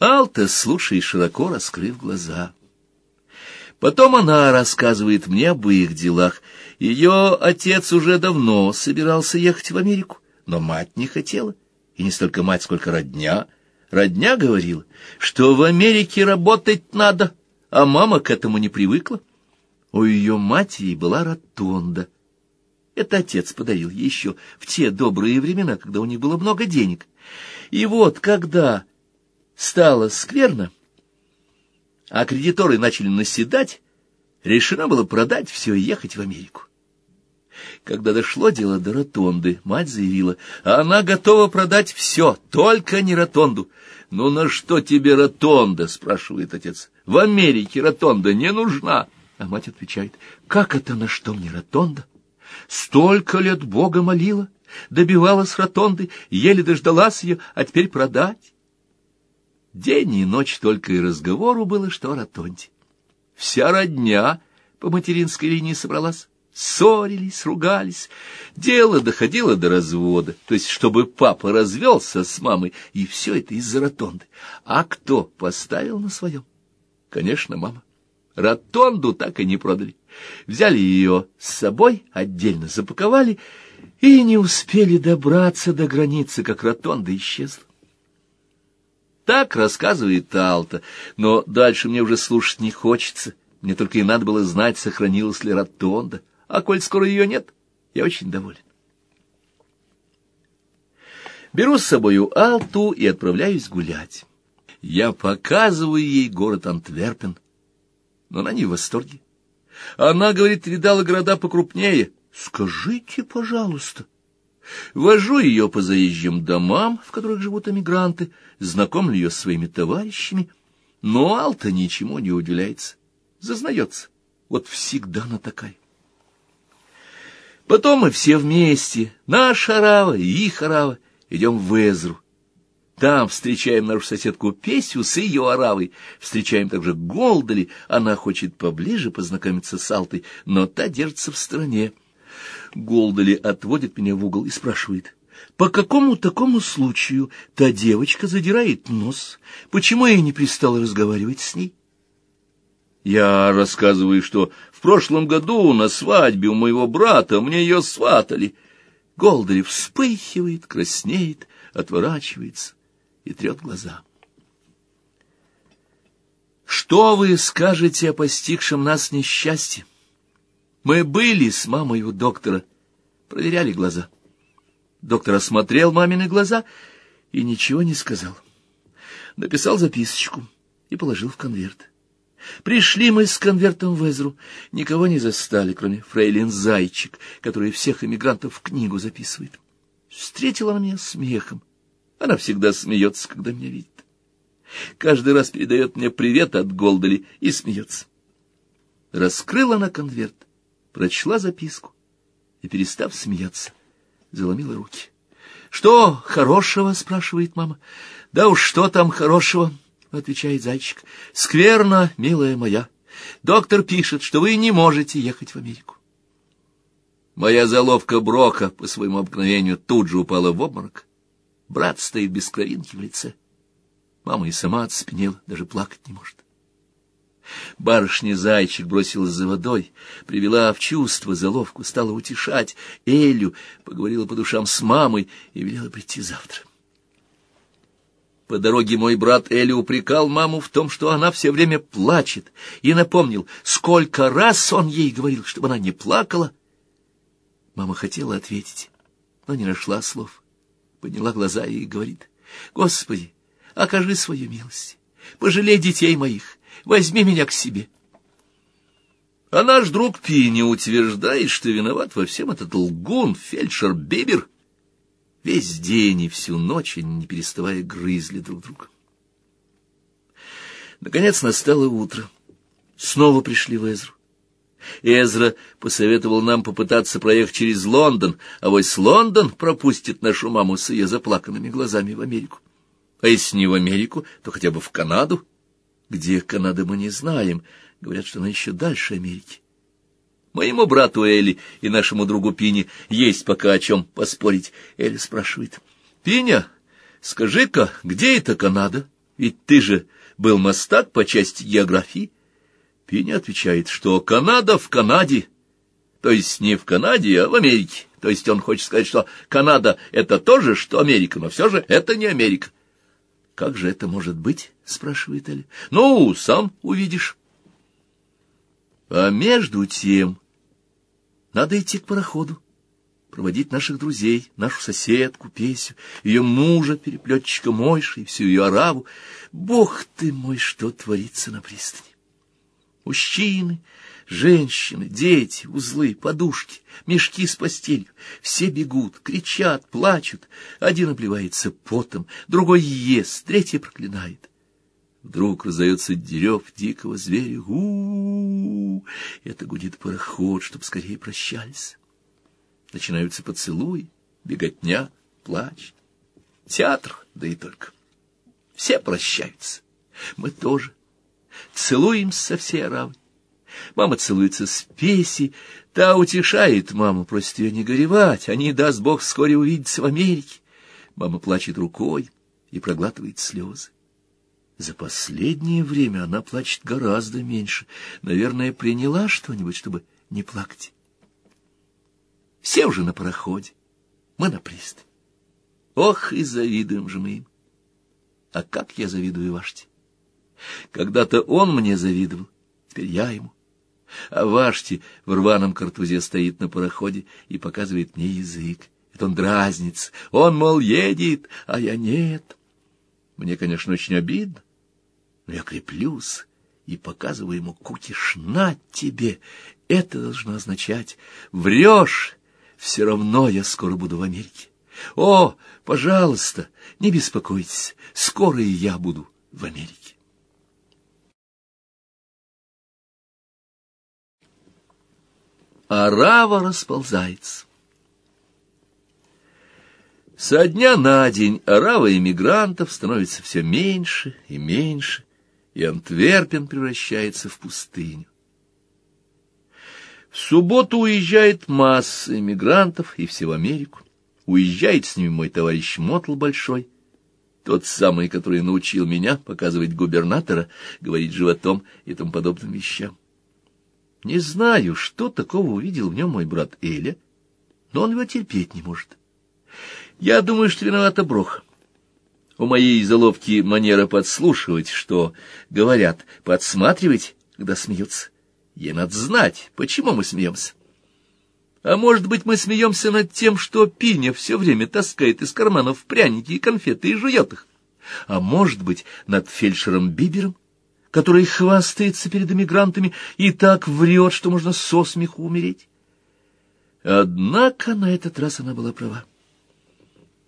Алта слушает, широко раскрыв глаза. Потом она рассказывает мне об их делах. Ее отец уже давно собирался ехать в Америку, но мать не хотела. И не столько мать, сколько родня. Родня говорила, что в Америке работать надо, а мама к этому не привыкла. У ее матери была ротонда. Это отец подарил еще в те добрые времена, когда у них было много денег. И вот, когда стало скверно, а кредиторы начали наседать, решено было продать все и ехать в Америку. Когда дошло дело до ротонды, мать заявила, она готова продать все, только не ротонду. «Ну на что тебе ротонда?» — спрашивает отец. «В Америке ротонда не нужна». А мать отвечает, «Как это на что мне ротонда? Столько лет Бога молила, добивалась ротонды, еле дождалась ее, а теперь продать». День и ночь только и разговору было, что о ротонде. Вся родня по материнской линии собралась. Ссорились, ругались. Дело доходило до развода, то есть чтобы папа развелся с мамой, и все это из-за ротонды. А кто поставил на своем? Конечно, мама. Ротонду так и не продали. Взяли ее с собой, отдельно запаковали, и не успели добраться до границы, как ротонда исчезла. Так рассказывает Алта, но дальше мне уже слушать не хочется. Мне только и надо было знать, сохранилась ли ротонда. А коль скоро ее нет, я очень доволен. Беру с собою Алту и отправляюсь гулять. Я показываю ей город Антверпен, но она не в восторге. Она, говорит, видала города покрупнее. Скажите, пожалуйста. Вожу ее по заезжим домам, в которых живут эмигранты, знакомлю ее с своими товарищами, но Алта ничему не удивляется, зазнается. Вот всегда она такая. Потом мы все вместе, наша Арава и их Арава, идем в Эзру. Там встречаем нашу соседку Песю с ее Аравой, встречаем также Голдали, она хочет поближе познакомиться с Алтой, но та держится в стороне. Голдали отводит меня в угол и спрашивает, по какому такому случаю та девочка задирает нос? Почему я не пристала разговаривать с ней? Я рассказываю, что в прошлом году на свадьбе у моего брата мне ее сватали. Голдари вспыхивает, краснеет, отворачивается и трет глаза. Что вы скажете о постигшем нас несчастье? Мы были с мамой у доктора, проверяли глаза. Доктор осмотрел мамины глаза и ничего не сказал. Написал записочку и положил в конверт. Пришли мы с конвертом в Эзру, никого не застали, кроме фрейлин Зайчик, который всех эмигрантов в книгу записывает. Встретила она меня смехом. Она всегда смеется, когда меня видит. Каждый раз передает мне привет от Голдали и смеется. Раскрыла она конверт, прочла записку и, перестав смеяться, заломила руки. — Что хорошего? — спрашивает мама. — Да уж что там хорошего? — отвечает зайчик. — Скверно, милая моя. Доктор пишет, что вы не можете ехать в Америку. Моя заловка Брока по своему обыкновению тут же упала в обморок. Брат стоит без кровинки в лице. Мама и сама отспенела, даже плакать не может. Барышня-зайчик бросилась за водой, привела в чувство заловку, стала утешать Элю, поговорила по душам с мамой и велела прийти завтра. По дороге мой брат Эли упрекал маму в том, что она все время плачет, и напомнил, сколько раз он ей говорил, чтобы она не плакала. Мама хотела ответить, но не нашла слов. Подняла глаза и говорит, «Господи, окажи свою милость, пожалей детей моих, возьми меня к себе». А наш друг Пини утверждает, что виноват во всем этот лгун, фельдшер Бибер — Весь день и всю ночь они, не переставая, грызли друг друга. Наконец настало утро. Снова пришли в Эзру. Эзра посоветовал нам попытаться проехать через Лондон, а вось Лондон пропустит нашу маму с ее заплаканными глазами в Америку. А если не в Америку, то хотя бы в Канаду. Где Канада мы не знаем. Говорят, что она еще дальше Америки. Моему брату Эли и нашему другу Пине есть пока о чем поспорить. Эли спрашивает. — Пиня, скажи-ка, где это Канада? Ведь ты же был мастак по части географии. Пиня отвечает, что Канада в Канаде, то есть не в Канаде, а в Америке. То есть он хочет сказать, что Канада — это то же, что Америка, но все же это не Америка. «Как же это может быть?» — спрашивает Эля. «Ну, сам увидишь». А между тем надо идти к пароходу, проводить наших друзей, нашу соседку Песю, ее мужа, переплетчика Мойши и всю ее ораву. Бог ты мой, что творится на пристани! Мужчины, женщины, дети, узлы, подушки, мешки с постелью. Все бегут, кричат, плачут. Один обливается потом, другой ест, третий проклинает. Вдруг раздается дерев дикого зверя. у у, -у, -у Это гудит пароход, чтоб скорее прощались. Начинаются поцелуи, беготня, плач. Театр, да и только. Все прощаются. Мы тоже. Целуемся со всей оравой. Мама целуется с Песи, та утешает маму, просит ее не горевать, они, даст Бог, вскоре увидятся в Америке. Мама плачет рукой и проглатывает слезы. За последнее время она плачет гораздо меньше. Наверное, приняла что-нибудь, чтобы не плакать. Все уже на пароходе, мы на пристань. Ох, и завидуем же мы им. А как я завидую Ваште? Когда-то он мне завидовал, теперь я ему. А Вашти в рваном картузе стоит на пароходе и показывает мне язык. Это он дразнится. Он, мол, едет, а я нет. Мне, конечно, очень обидно, но я креплюсь и показываю ему кукиш на тебе. Это должно означать «врешь, все равно я скоро буду в Америке». О, пожалуйста, не беспокойтесь, скоро и я буду в Америке. Арава расползается. Со дня на день орава иммигрантов становится все меньше и меньше, и Антверпен превращается в пустыню. В субботу уезжает масса иммигрантов и все в Америку. Уезжает с ними мой товарищ Мотл Большой, тот самый, который научил меня показывать губернатора, говорить животом и тому подобным вещам. Не знаю, что такого увидел в нем мой брат Эля, но он его терпеть не может. Я думаю, что виновата Брох. У моей заловки манера подслушивать, что говорят, подсматривать, когда смеются. Ей надо знать, почему мы смеемся. А может быть, мы смеемся над тем, что Пиня все время таскает из карманов пряники и конфеты и жует их. А может быть, над фельдшером Бибером, который хвастается перед эмигрантами и так врет, что можно со смеху умереть. Однако на этот раз она была права.